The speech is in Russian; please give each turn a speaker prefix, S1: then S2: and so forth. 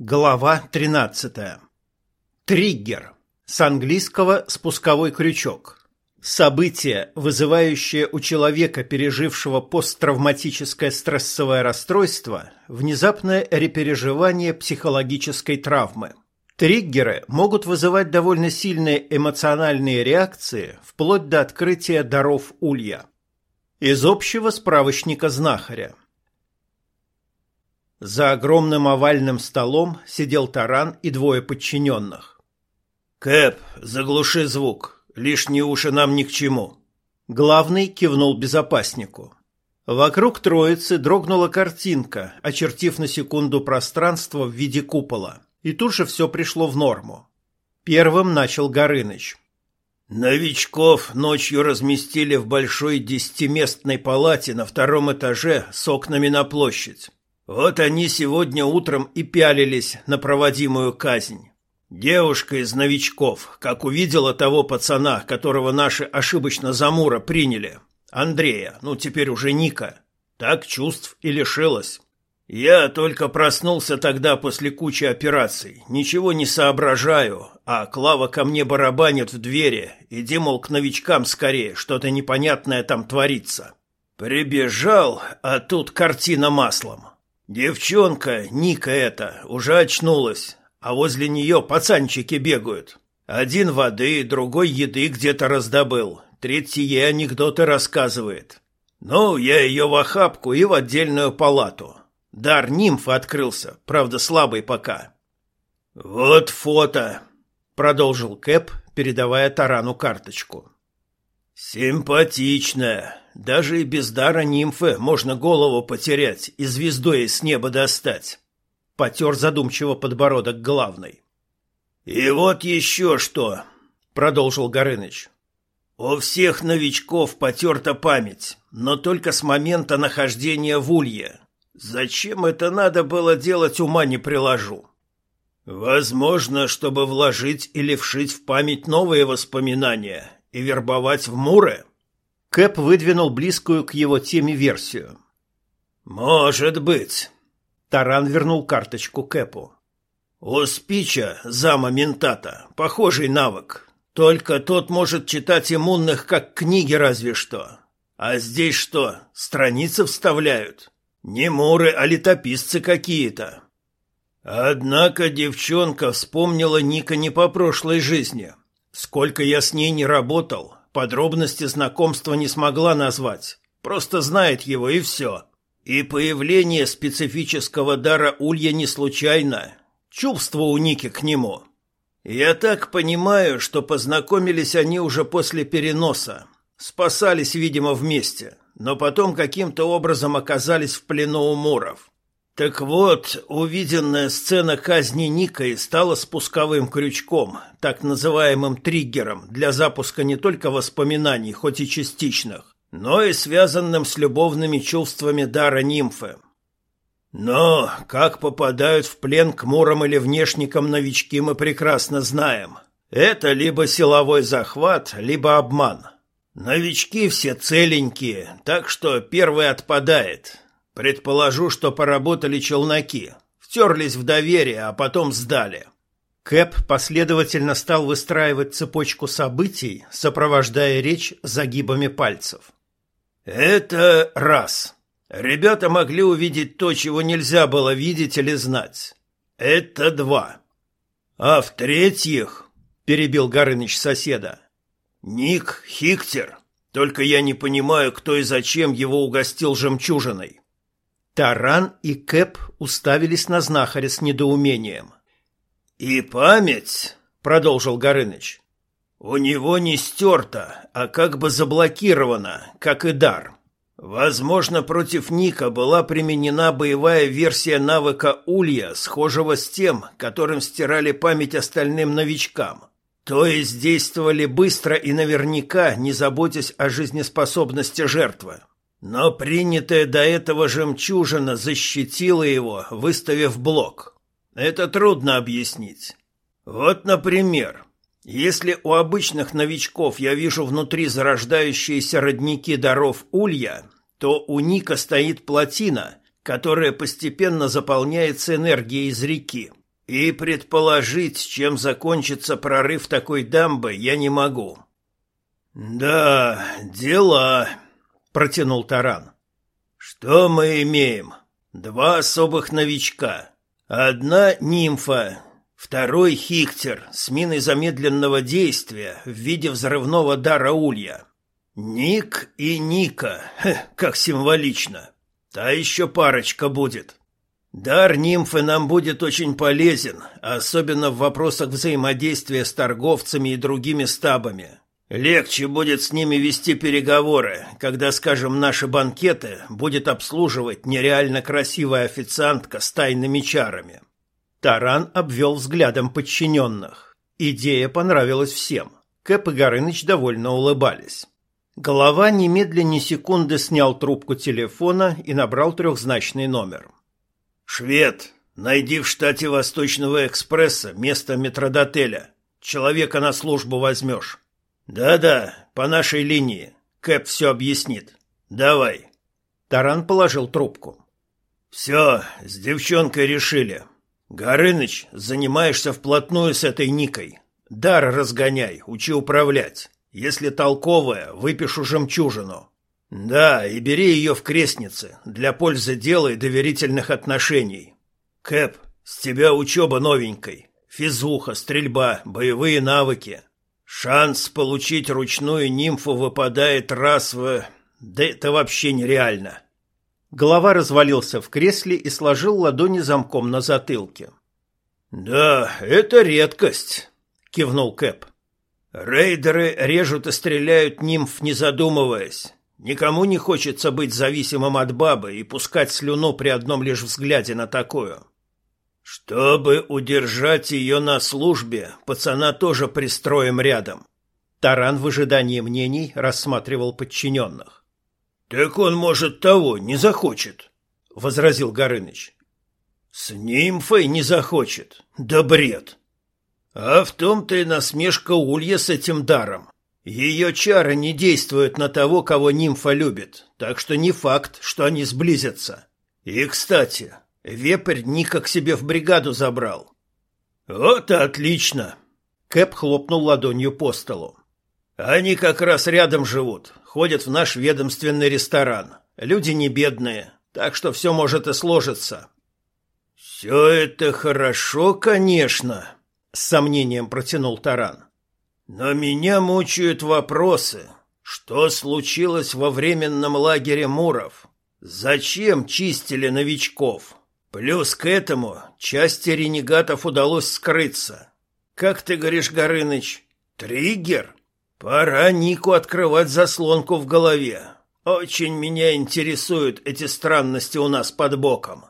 S1: Глава 13. Триггер. С английского спусковой крючок. Событие, вызывающее у человека, пережившего посттравматическое стрессовое расстройство, внезапное репереживание психологической травмы. Триггеры могут вызывать довольно сильные эмоциональные реакции, вплоть до открытия даров улья. Из общего справочника знахаря. За огромным овальным столом сидел Таран и двое подчиненных.
S2: «Кэп, заглуши звук. Лишние уши нам ни к чему».
S1: Главный кивнул безопаснику. Вокруг троицы дрогнула картинка, очертив на секунду пространство в виде купола. И тут же все пришло в норму. Первым начал Горыныч.
S2: «Новичков ночью разместили в большой десятиместной палате на втором этаже с окнами на площадь. Вот они сегодня утром и пялились на проводимую казнь. Девушка из новичков, как увидела того пацана, которого наши ошибочно за Мура приняли, Андрея, ну теперь уже Ника, так чувств и лишилась. Я только проснулся тогда после кучи операций, ничего не соображаю, а Клава ко мне барабанит в двери, иди, мол, к новичкам скорее, что-то непонятное там творится. Прибежал, а тут картина маслом. Девчонка, Ника эта, уже очнулась, а возле нее пацанчики бегают. Один воды, другой еды где-то раздобыл, третий ей анекдоты рассказывает. Ну, я ее в охапку и в отдельную палату. Дар нимфы открылся, правда слабый пока. «Вот фото», — продолжил Кэп, передавая Тарану карточку. «Симпатичная. Даже и без дара нимфы можно голову потерять и звездой с неба достать. Потер задумчиво подбородок главный. И вот еще что, продолжил Горыныч. У всех новичков потерта память, но только с момента нахождения в улье. Зачем это надо было делать, ума не приложу. Возможно, чтобы вложить или вшить в память новые воспоминания и вербовать в Муры.
S1: Кэп выдвинул близкую к его теме версию.
S2: «Может быть».
S1: Таран вернул карточку Кэпу.
S2: «У Спича, зама ментата, похожий навык. Только тот может читать иммунных, как книги разве что. А здесь что, страницы вставляют? Не муры, а летописцы какие-то». Однако девчонка вспомнила Ника не по прошлой жизни. Сколько я с ней не работал, Подробности знакомства не смогла назвать, просто знает его и все. И появление специфического дара Улья не случайно. Чувство у Ники к нему. Я так понимаю, что познакомились они уже после переноса. Спасались, видимо, вместе, но потом каким-то образом оказались в плену у Муров. Так вот, увиденная сцена казни Никой стала спусковым крючком, так называемым триггером для запуска не только воспоминаний, хоть и частичных, но и связанным с любовными чувствами дара нимфы. Но как попадают в плен к мурам или внешникам новички мы прекрасно знаем. Это либо силовой захват, либо обман. Новички все целенькие, так что первый отпадает – Предположу, что поработали челноки, втерлись в доверие, а потом сдали.
S1: Кэп последовательно стал выстраивать цепочку событий, сопровождая речь загибами пальцев.
S2: Это раз. Ребята могли увидеть то, чего нельзя было видеть или знать. Это два. А в-третьих, перебил Горыныч соседа, Ник Хиктер. Только я не понимаю, кто и зачем его угостил жемчужиной.
S1: Таран и Кэп уставились на знахаря с недоумением.
S2: «И память», — продолжил Горыныч, — «у него не стерта, а как бы заблокирована, как и дар. Возможно, против Ника была применена боевая версия навыка Улья, схожего с тем, которым стирали память остальным новичкам. То есть действовали быстро и наверняка, не заботясь о жизнеспособности жертвы. Но принятая до этого жемчужина защитила его, выставив блок. Это трудно объяснить. Вот, например, если у обычных новичков я вижу внутри зарождающиеся родники даров улья, то у Ника стоит плотина, которая постепенно заполняется энергией из реки. И предположить, чем закончится прорыв такой дамбы, я не могу. Да, дела, протянул Таран. Что мы имеем? Два особых новичка. Одна нимфа, второй хиктер с миной замедленного действия в виде взрывного дара улья. Ник и Ника, Хе, как символично. Та еще парочка будет. Дар нимфы нам будет очень полезен, особенно в вопросах взаимодействия с торговцами и другими стабами. Легче будет с ними вести переговоры, когда, скажем, наши банкеты будет обслуживать нереально красивая официантка с тайными чарами.
S1: Таран обвел взглядом подчиненных. Идея понравилась всем. Кэп и Горыныч довольно улыбались. Голова немедленно секунды снял трубку телефона и набрал трехзначный номер.
S2: «Швед, найди в штате Восточного экспресса место метродотеля. Человека на службу возьмешь». «Да-да, по нашей линии. Кэп все объяснит. Давай».
S1: Таран положил трубку.
S2: «Все, с девчонкой решили. Горыныч, занимаешься вплотную с этой Никой. Дар разгоняй, учи управлять. Если толковая, выпишу жемчужину. Да, и бери ее в крестнице для пользы дела и доверительных отношений. Кэп, с тебя учеба новенькой. Физуха, стрельба, боевые навыки. Шанс получить ручную нимфу выпадает раз в... Да это вообще нереально.
S1: Голова развалился в кресле и сложил ладони замком на затылке.
S2: «Да, это редкость», — кивнул Кэп. Рейдеры режут и стреляют нимф, не задумываясь. Никому не хочется быть зависимым от бабы и пускать слюну при одном лишь взгляде на такую. Чтобы удержать ее на службе, пацана тоже пристроим рядом.
S1: Таран в ожидании мнений рассматривал подчиненных.
S2: — Так он, может, того не захочет, — возразил Горыныч. — С нимфой не захочет. Да бред! — а в том-то и насмешка Улья с этим даром. Ее чары не действуют на того, кого нимфа любит, так что не факт, что они сблизятся. И, кстати, вепрь Ника к себе в бригаду забрал. Вот и отлично.
S1: Кэп хлопнул ладонью по столу.
S2: Они как раз рядом живут, ходят в наш ведомственный ресторан. Люди не бедные, так что все может и сложиться. Все это хорошо, конечно, с сомнением протянул Таран. Но меня мучают вопросы. Что случилось во временном лагере Муров? Зачем чистили новичков? Плюс к этому части ренегатов удалось скрыться. Как ты говоришь, Горыныч, триггер? Пора Нику открывать заслонку в голове. Очень меня интересуют эти странности у нас под боком.